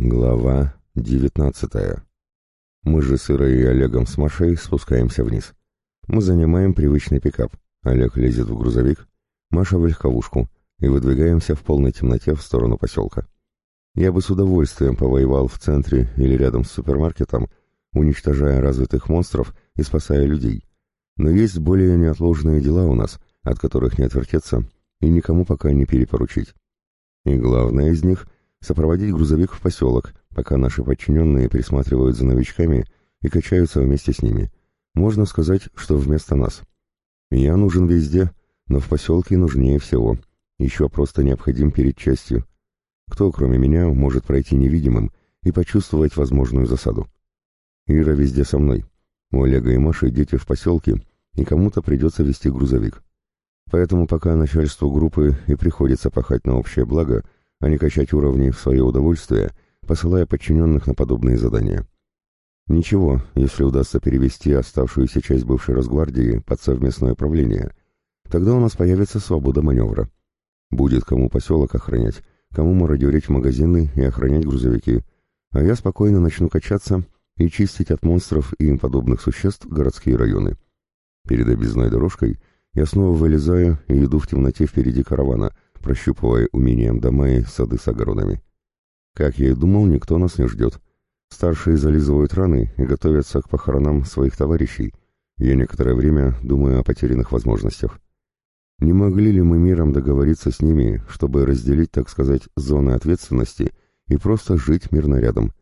Глава девятнадцатая. Мы же с Ирой и Олегом с Машей спускаемся вниз. Мы занимаем привычный пикап. Олег лезет в грузовик, Маша в легковушку, и выдвигаемся в полной темноте в сторону поселка. Я бы с удовольствием повоевал в центре или рядом с супермаркетом, уничтожая развитых монстров и спасая людей. Но есть более неотложные дела у нас, от которых не отвертеться и никому пока не перепоручить. И главное из них — сопроводить грузовик в поселок, пока наши подчиненные присматривают за новичками и качаются вместе с ними. Можно сказать, что вместо нас. Я нужен везде, но в поселке нужнее всего. Еще просто необходим перед частью. Кто, кроме меня, может пройти невидимым и почувствовать возможную засаду? Ира везде со мной. У Олега и Маши дети в поселке, и кому-то придется вести грузовик. Поэтому пока начальству группы и приходится пахать на общее благо — а не качать уровни в свое удовольствие, посылая подчиненных на подобные задания. Ничего, если удастся перевести оставшуюся часть бывшей Росгвардии под совместное правление, тогда у нас появится свобода маневра. Будет кому поселок охранять, кому мародерить магазины и охранять грузовики, а я спокойно начну качаться и чистить от монстров и им подобных существ городские районы. Перед объездной дорожкой я снова вылезаю и иду в темноте впереди каравана — прощупывая умением и сады с огородами. Как я и думал, никто нас не ждет. Старшие зализывают раны и готовятся к похоронам своих товарищей. Я некоторое время думаю о потерянных возможностях. Не могли ли мы миром договориться с ними, чтобы разделить, так сказать, зоны ответственности и просто жить мирно рядом?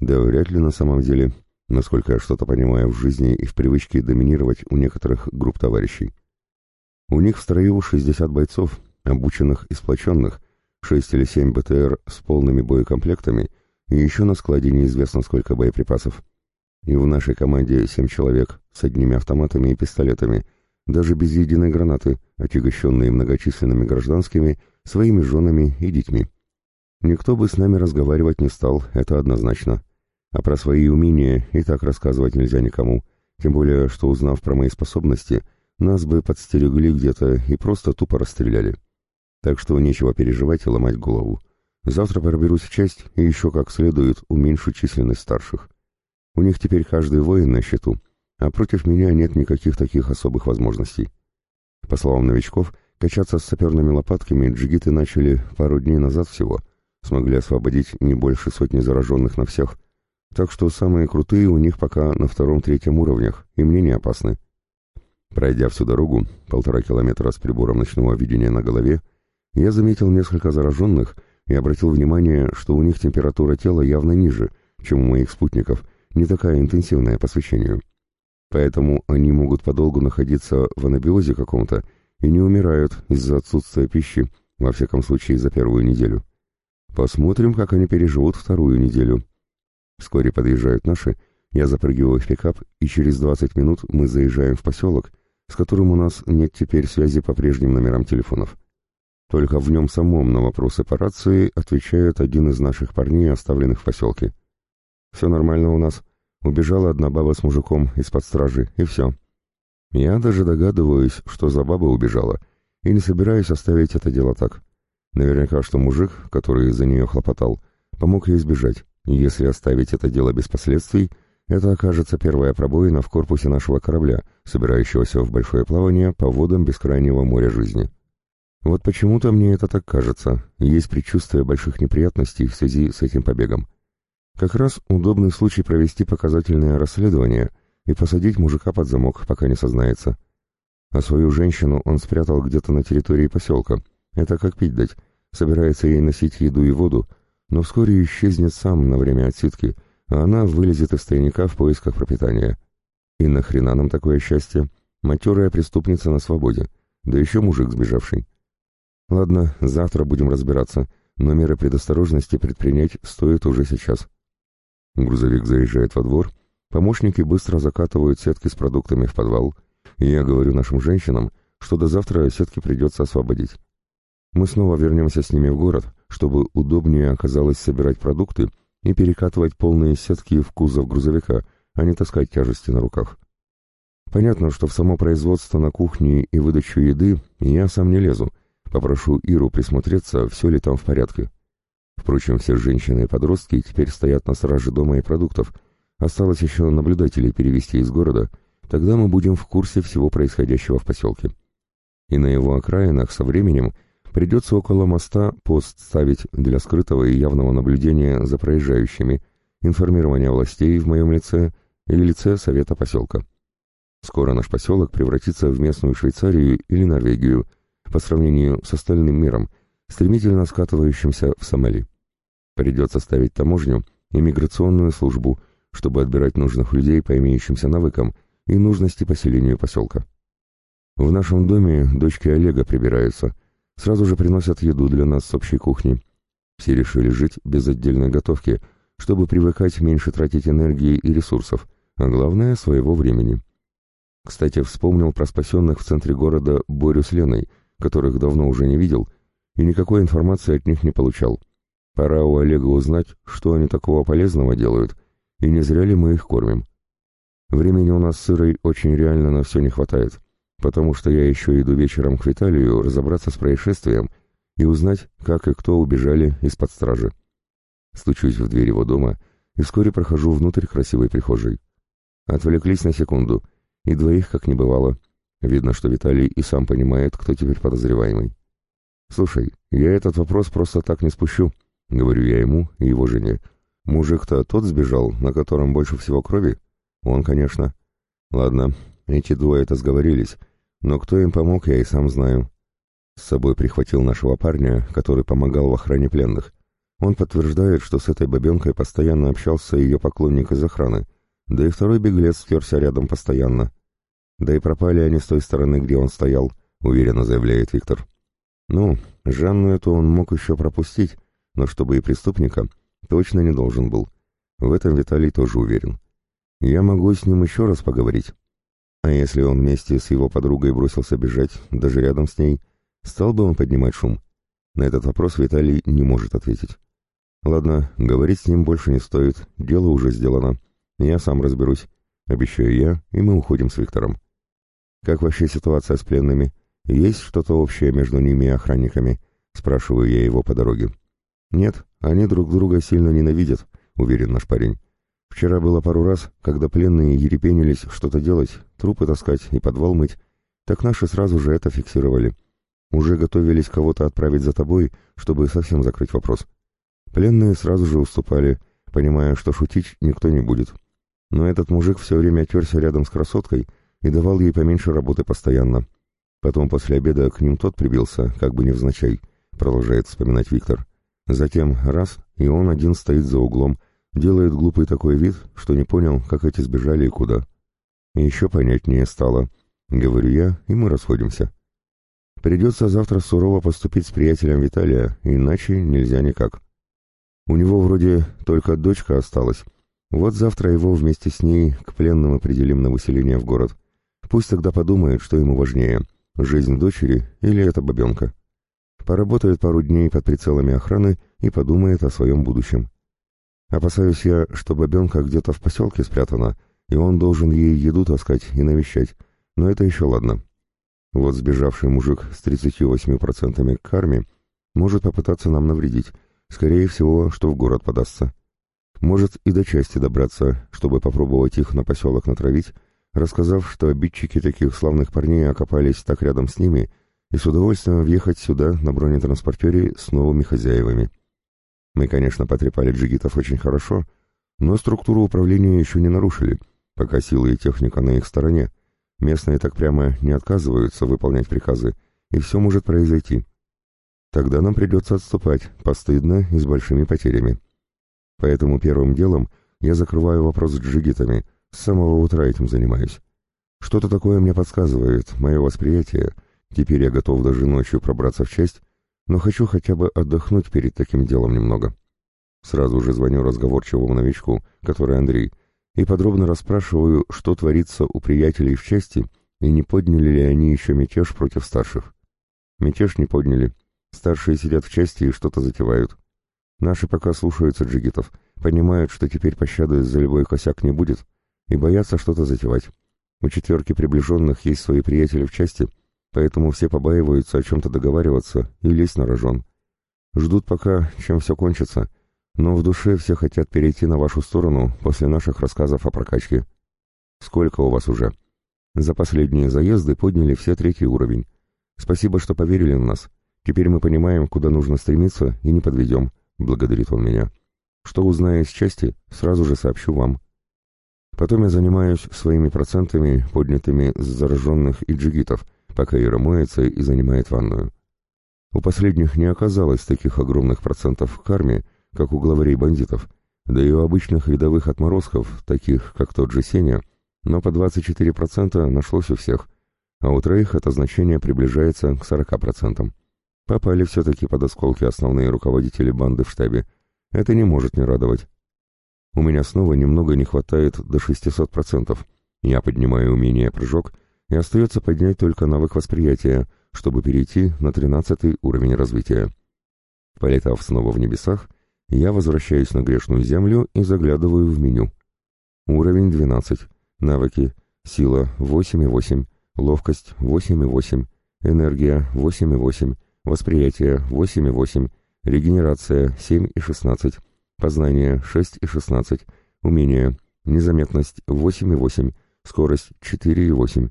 Да вряд ли на самом деле, насколько я что-то понимаю в жизни и в привычке доминировать у некоторых групп товарищей. У них в строю 60 бойцов, обученных и сплоченных, шесть или семь БТР с полными боекомплектами и еще на складе неизвестно сколько боеприпасов. И в нашей команде семь человек с одними автоматами и пистолетами, даже без единой гранаты, отягощенные многочисленными гражданскими, своими женами и детьми. Никто бы с нами разговаривать не стал, это однозначно. А про свои умения и так рассказывать нельзя никому, тем более, что узнав про мои способности, нас бы подстерегли где-то и просто тупо расстреляли. Так что нечего переживать и ломать голову. Завтра проберусь в часть и еще как следует уменьшу численность старших. У них теперь каждый воин на счету, а против меня нет никаких таких особых возможностей. По словам новичков, качаться с саперными лопатками джигиты начали пару дней назад всего, смогли освободить не больше сотни зараженных на всех, так что самые крутые у них пока на втором-третьем уровнях, и мне не опасны. Пройдя всю дорогу, полтора километра с прибором ночного видения на голове, я заметил несколько зараженных и обратил внимание, что у них температура тела явно ниже, чем у моих спутников, не такая интенсивная по свечению. Поэтому они могут подолгу находиться в анабиозе каком-то и не умирают из-за отсутствия пищи, во всяком случае за первую неделю. Посмотрим, как они переживут вторую неделю. Вскоре подъезжают наши, я запрыгиваю в пикап, и через 20 минут мы заезжаем в поселок, с которым у нас нет теперь связи по прежним номерам телефонов. Только в нем самом на вопросы по рации отвечает один из наших парней, оставленных в поселке. «Все нормально у нас. Убежала одна баба с мужиком из-под стражи, и все. Я даже догадываюсь, что за баба убежала, и не собираюсь оставить это дело так. Наверняка, что мужик, который за нее хлопотал, помог ей сбежать, если оставить это дело без последствий, это окажется первая пробоина в корпусе нашего корабля, собирающегося в большое плавание по водам бескрайнего моря жизни». Вот почему-то мне это так кажется, есть предчувствие больших неприятностей в связи с этим побегом. Как раз удобный случай провести показательное расследование и посадить мужика под замок, пока не сознается. А свою женщину он спрятал где-то на территории поселка. Это как пить дать. Собирается ей носить еду и воду, но вскоре исчезнет сам на время отсидки, а она вылезет из тайника в поисках пропитания. И нахрена нам такое счастье? Матерая преступница на свободе, да еще мужик сбежавший. Ладно, завтра будем разбираться, но меры предосторожности предпринять стоит уже сейчас. Грузовик заезжает во двор, помощники быстро закатывают сетки с продуктами в подвал, и я говорю нашим женщинам, что до завтра сетки придется освободить. Мы снова вернемся с ними в город, чтобы удобнее оказалось собирать продукты и перекатывать полные сетки в кузов грузовика, а не таскать тяжести на руках. Понятно, что в само производство на кухне и выдачу еды я сам не лезу, Попрошу Иру присмотреться, все ли там в порядке. Впрочем, все женщины и подростки теперь стоят на страже дома и продуктов. Осталось еще наблюдателей перевести из города, тогда мы будем в курсе всего происходящего в поселке. И на его окраинах со временем придется около моста пост ставить для скрытого и явного наблюдения за проезжающими, информирования властей в моем лице или лице совета поселка. Скоро наш поселок превратится в местную Швейцарию или Норвегию по сравнению с остальным миром, стремительно скатывающимся в Сомали. Придется ставить таможню и миграционную службу, чтобы отбирать нужных людей по имеющимся навыкам и нужности поселению поселка. В нашем доме дочки Олега прибираются, сразу же приносят еду для нас с общей кухни. Все решили жить без отдельной готовки, чтобы привыкать меньше тратить энергии и ресурсов, а главное — своего времени. Кстати, вспомнил про спасенных в центре города Борю с Леной, которых давно уже не видел, и никакой информации от них не получал. Пора у Олега узнать, что они такого полезного делают, и не зря ли мы их кормим. Времени у нас с Ирой очень реально на все не хватает, потому что я еще иду вечером к Виталию разобраться с происшествием и узнать, как и кто убежали из-под стражи. Стучусь в дверь его дома и вскоре прохожу внутрь красивой прихожей. Отвлеклись на секунду, и двоих как не бывало. Видно, что Виталий и сам понимает, кто теперь подозреваемый. «Слушай, я этот вопрос просто так не спущу», — говорю я ему и его жене. «Мужик-то тот сбежал, на котором больше всего крови?» «Он, конечно». «Ладно, эти двое-то сговорились, но кто им помог, я и сам знаю». С собой прихватил нашего парня, который помогал в охране пленных. Он подтверждает, что с этой бабенкой постоянно общался ее поклонник из охраны, да и второй беглец стерся рядом постоянно. Да и пропали они с той стороны, где он стоял, уверенно заявляет Виктор. Ну, Жанну эту он мог еще пропустить, но чтобы и преступника, точно не должен был. В этом Виталий тоже уверен. Я могу с ним еще раз поговорить. А если он вместе с его подругой бросился бежать, даже рядом с ней, стал бы он поднимать шум? На этот вопрос Виталий не может ответить. Ладно, говорить с ним больше не стоит, дело уже сделано. Я сам разберусь. Обещаю я, и мы уходим с Виктором. Как вообще ситуация с пленными? Есть что-то общее между ними и охранниками? Спрашиваю я его по дороге. Нет, они друг друга сильно ненавидят, уверен наш парень. Вчера было пару раз, когда пленные ерепенились что-то делать, трупы таскать и подвал мыть, так наши сразу же это фиксировали. Уже готовились кого-то отправить за тобой, чтобы совсем закрыть вопрос. Пленные сразу же уступали, понимая, что шутить никто не будет. Но этот мужик все время терся рядом с красоткой и давал ей поменьше работы постоянно. Потом после обеда к ним тот прибился, как бы невзначай, продолжает вспоминать Виктор. Затем раз, и он один стоит за углом, делает глупый такой вид, что не понял, как эти сбежали и куда. И еще понятнее стало. Говорю я, и мы расходимся. Придется завтра сурово поступить с приятелем Виталия, иначе нельзя никак. У него вроде только дочка осталась, вот завтра его вместе с ней к пленным определим на выселение в город. Пусть тогда подумает, что ему важнее, жизнь дочери или эта бабенка. Поработает пару дней под прицелами охраны и подумает о своем будущем. Опасаюсь я, что бабенка где-то в поселке спрятана, и он должен ей еду таскать и навещать, но это еще ладно. Вот сбежавший мужик с 38% карме может попытаться нам навредить, скорее всего, что в город подастся. Может и до части добраться, чтобы попробовать их на поселок натравить, рассказав, что обидчики таких славных парней окопались так рядом с ними и с удовольствием въехать сюда на бронетранспортере с новыми хозяевами. Мы, конечно, потрепали джигитов очень хорошо, но структуру управления еще не нарушили, пока силы и техника на их стороне. Местные так прямо не отказываются выполнять приказы, и все может произойти. Тогда нам придется отступать, постыдно и с большими потерями. Поэтому первым делом я закрываю вопрос с джигитами, с самого утра этим занимаюсь. Что-то такое мне подсказывает, мое восприятие. Теперь я готов даже ночью пробраться в часть, но хочу хотя бы отдохнуть перед таким делом немного. Сразу же звоню разговорчивому новичку, который Андрей, и подробно расспрашиваю, что творится у приятелей в части, и не подняли ли они еще мятеж против старших. Мятеж не подняли. Старшие сидят в части и что-то затевают. Наши пока слушаются джигитов, понимают, что теперь пощады за любой косяк не будет, и боятся что-то затевать. У четверки приближенных есть свои приятели в части, поэтому все побаиваются о чем-то договариваться и лезть на рожон. Ждут пока, чем все кончится, но в душе все хотят перейти на вашу сторону после наших рассказов о прокачке. Сколько у вас уже? За последние заезды подняли все третий уровень. Спасибо, что поверили в нас. Теперь мы понимаем, куда нужно стремиться, и не подведем, благодарит он меня. Что узнаю из части, сразу же сообщу вам. Потом я занимаюсь своими процентами, поднятыми с зараженных и джигитов, пока Ира моется и занимает ванную. У последних не оказалось таких огромных процентов в карме, как у главарей бандитов, да и у обычных рядовых отморозков, таких как тот же Сеня, но по 24% нашлось у всех, а у троих это значение приближается к 40%. Попали все-таки под осколки основные руководители банды в штабе. Это не может не радовать. У меня снова немного не хватает до 600%. Я поднимаю умение прыжок, и остается поднять только навык восприятия, чтобы перейти на 13 уровень развития. Полетав снова в небесах, я возвращаюсь на грешную землю и заглядываю в меню. Уровень 12. Навыки. Сила 8,8. Ловкость 8,8. Энергия 8,8. Восприятие 8,8. Регенерация 7,16. Познание 6,16. Умение. Незаметность 8,8. Скорость 4,8.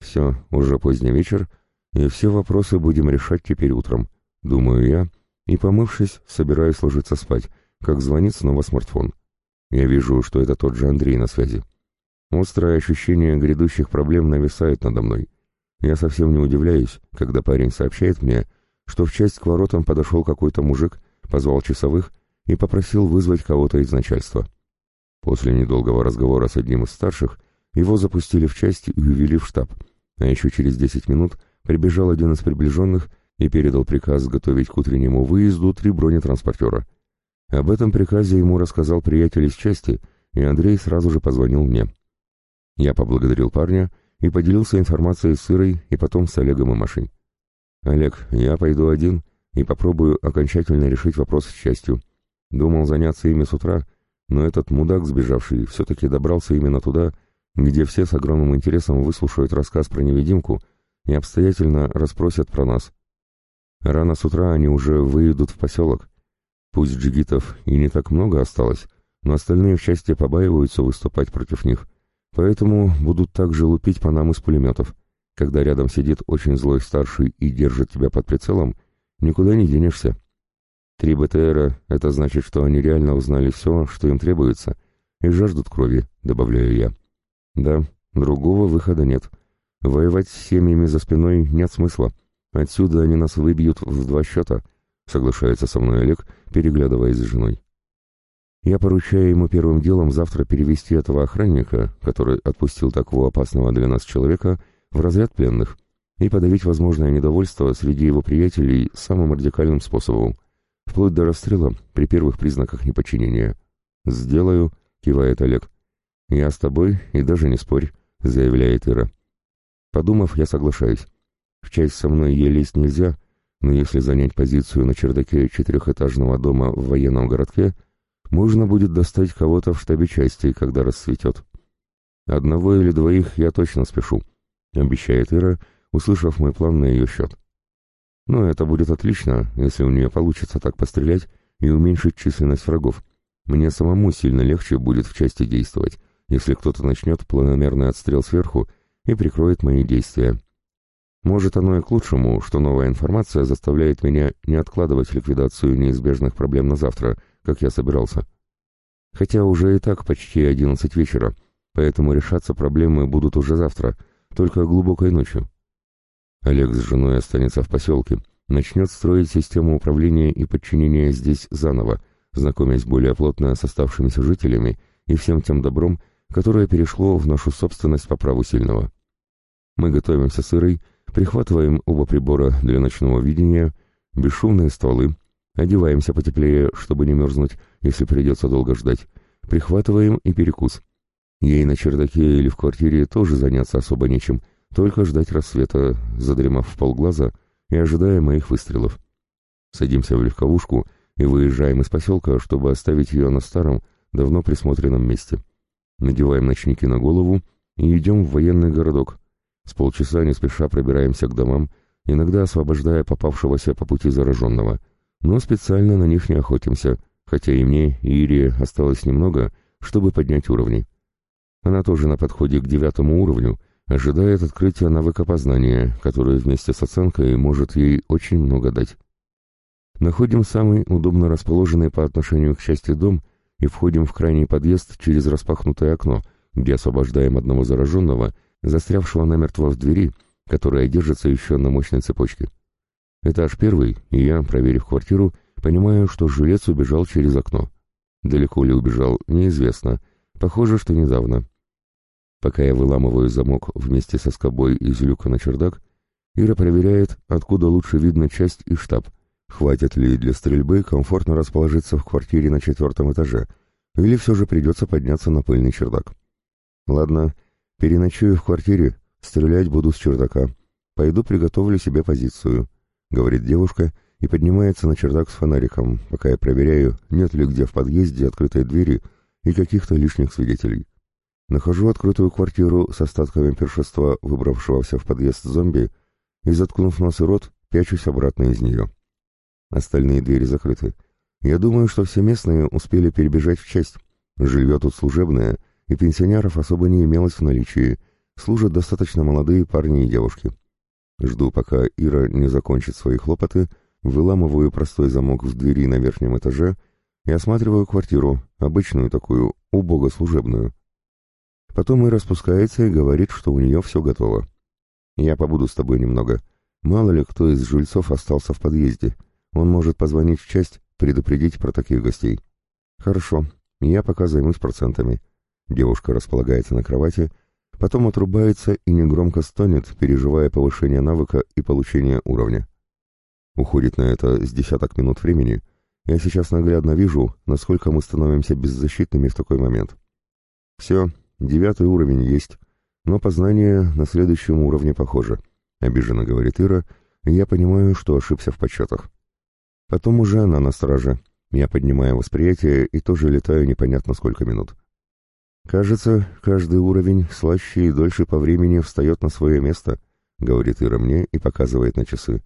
Все, уже поздний вечер, и все вопросы будем решать теперь утром, думаю я, и, помывшись, собираюсь ложиться спать, как звонит снова смартфон. Я вижу, что это тот же Андрей на связи. Острое ощущение грядущих проблем нависает надо мной. Я совсем не удивляюсь, когда парень сообщает мне, что в часть к воротам подошел какой-то мужик, позвал часовых и попросил вызвать кого-то из начальства. После недолгого разговора с одним из старших его запустили в часть и увели в штаб, а еще через десять минут прибежал один из приближенных и передал приказ готовить к утреннему выезду три бронетранспортера. Об этом приказе ему рассказал приятель из части, и Андрей сразу же позвонил мне. Я поблагодарил парня и поделился информацией с Ирой и потом с Олегом и Машей. «Олег, я пойду один и попробую окончательно решить вопрос с частью. Думал заняться ими с утра, но этот мудак, сбежавший, все-таки добрался именно туда, где все с огромным интересом выслушают рассказ про невидимку и обстоятельно расспросят про нас. Рано с утра они уже выйдут в поселок. Пусть джигитов и не так много осталось, но остальные в части побаиваются выступать против них, поэтому будут также лупить по нам из пулеметов. Когда рядом сидит очень злой старший и держит тебя под прицелом, никуда не денешься. Три БТРа — это значит, что они реально узнали все, что им требуется, и жаждут крови, добавляю я. Да, другого выхода нет. Воевать с семьями за спиной нет смысла. Отсюда они нас выбьют в два счета, соглашается со мной Олег, переглядываясь с женой. Я поручаю ему первым делом завтра перевести этого охранника, который отпустил такого опасного для нас человека, в разряд пленных, и подавить возможное недовольство среди его приятелей самым радикальным способом, вплоть до расстрела при первых признаках неподчинения. «Сделаю», — кивает Олег. «Я с тобой и даже не спорь», — заявляет Ира. Подумав, я соглашаюсь. В часть со мной ей лезть нельзя, но если занять позицию на чердаке четырехэтажного дома в военном городке, можно будет достать кого-то в штабе части, когда рассветет. Одного или двоих я точно спешу, обещает Ира, услышав мой план на ее счет. Но это будет отлично, если у нее получится так пострелять и уменьшить численность врагов. Мне самому сильно легче будет в части действовать, если кто-то начнет планомерный отстрел сверху и прикроет мои действия. Может, оно и к лучшему, что новая информация заставляет меня не откладывать ликвидацию неизбежных проблем на завтра, как я собирался. Хотя уже и так почти одиннадцать вечера, поэтому решаться проблемы будут уже завтра, только глубокой ночью. Олег с женой останется в поселке, начнет строить систему управления и подчинения здесь заново, знакомясь более плотно с оставшимися жителями и всем тем добром, которое перешло в нашу собственность по праву сильного. Мы готовимся с прихватываем оба прибора для ночного видения, бесшумные стволы, одеваемся потеплее, чтобы не мерзнуть, если придется долго ждать, прихватываем и перекус. Ей на чердаке или в квартире тоже заняться особо нечем, только ждать рассвета, задремав в полглаза и ожидая моих выстрелов. Садимся в легковушку и выезжаем из поселка, чтобы оставить ее на старом, давно присмотренном месте. Надеваем ночники на голову и идем в военный городок. С полчаса не спеша пробираемся к домам, иногда освобождая попавшегося по пути зараженного, но специально на них не охотимся, хотя и мне, и Ире осталось немного, чтобы поднять уровни. Она тоже на подходе к девятому уровню, ожидает открытия навыка познания, который вместе с оценкой может ей очень много дать. Находим самый удобно расположенный по отношению к части дом и входим в крайний подъезд через распахнутое окно, где освобождаем одного зараженного, застрявшего намертво в двери, которая держится еще на мощной цепочке. Этаж первый, и я, проверив квартиру, понимаю, что жилец убежал через окно. Далеко ли убежал, неизвестно. Похоже, что недавно. Пока я выламываю замок вместе со скобой из люка на чердак, Ира проверяет, откуда лучше видно часть и штаб. Хватит ли для стрельбы комфортно расположиться в квартире на четвертом этаже, или все же придется подняться на пыльный чердак. Ладно, переночую в квартире, стрелять буду с чердака. Пойду приготовлю себе позицию. — говорит девушка и поднимается на чердак с фонариком, пока я проверяю, нет ли где в подъезде открытой двери и каких-то лишних свидетелей. Нахожу открытую квартиру с остатками першества, выбравшегося в подъезд зомби, и, заткнув нос и рот, пячусь обратно из нее. Остальные двери закрыты. Я думаю, что все местные успели перебежать в часть. Жилье тут служебное, и пенсионеров особо не имелось в наличии. Служат достаточно молодые парни и девушки. Жду, пока Ира не закончит свои хлопоты, выламываю простой замок в двери на верхнем этаже и осматриваю квартиру, обычную такую, убого служебную. Потом Ира спускается и говорит, что у нее все готово. «Я побуду с тобой немного. Мало ли кто из жильцов остался в подъезде. Он может позвонить в часть, предупредить про таких гостей». «Хорошо, я пока займусь процентами». Девушка располагается на кровати, Потом отрубается и негромко стонет, переживая повышение навыка и получение уровня. Уходит на это с десяток минут времени. Я сейчас наглядно вижу, насколько мы становимся беззащитными в такой момент. Все, девятый уровень есть, но познание на следующем уровне похоже. Обиженно говорит Ира, и я понимаю, что ошибся в подсчетах. Потом уже она на страже. Я поднимаю восприятие и тоже летаю непонятно сколько минут. «Кажется, каждый уровень слаще и дольше по времени встает на свое место», — говорит Ира мне и показывает на часы.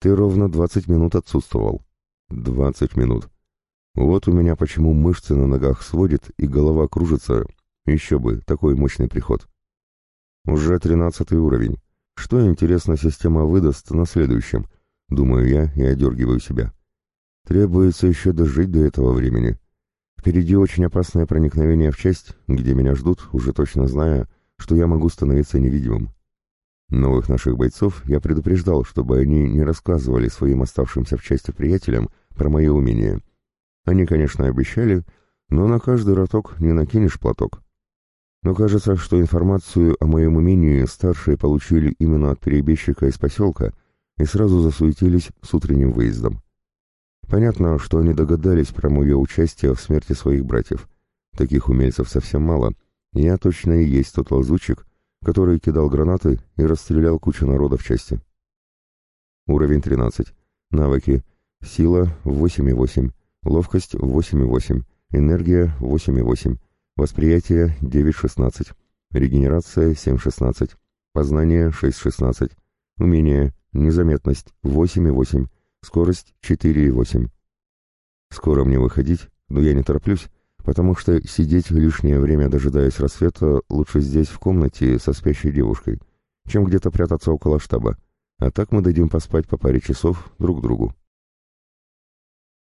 «Ты ровно двадцать минут отсутствовал». «Двадцать минут. Вот у меня почему мышцы на ногах сводит и голова кружится. Еще бы, такой мощный приход». «Уже тринадцатый уровень. Что, интересно, система выдаст на следующем?» Думаю я и одергиваю себя. Требуется еще дожить до этого времени. Впереди очень опасное проникновение в часть, где меня ждут, уже точно зная, что я могу становиться невидимым. Новых наших бойцов я предупреждал, чтобы они не рассказывали своим оставшимся в части приятелям про мои умения. Они, конечно, обещали, но на каждый роток не накинешь платок. Но кажется, что информацию о моем умении старшие получили именно от перебежчика из поселка и сразу засуетились с утренним выездом. Понятно, что они догадались про мое участие в смерти своих братьев. Таких умельцев совсем мало. Я точно и есть тот лазучик, который кидал гранаты и расстрелял кучу народа в части. Уровень 13. Навыки. Сила 8,8. Ловкость 8,8. Энергия 8,8. Восприятие 9,16. Регенерация 7,16. Познание 6,16. Умение. Незаметность 8,8. Скорость 4,8. Скоро мне выходить, но я не тороплюсь, потому что сидеть лишнее время, дожидаясь рассвета, лучше здесь, в комнате, со спящей девушкой, чем где-то прятаться около штаба. А так мы дадим поспать по паре часов друг другу.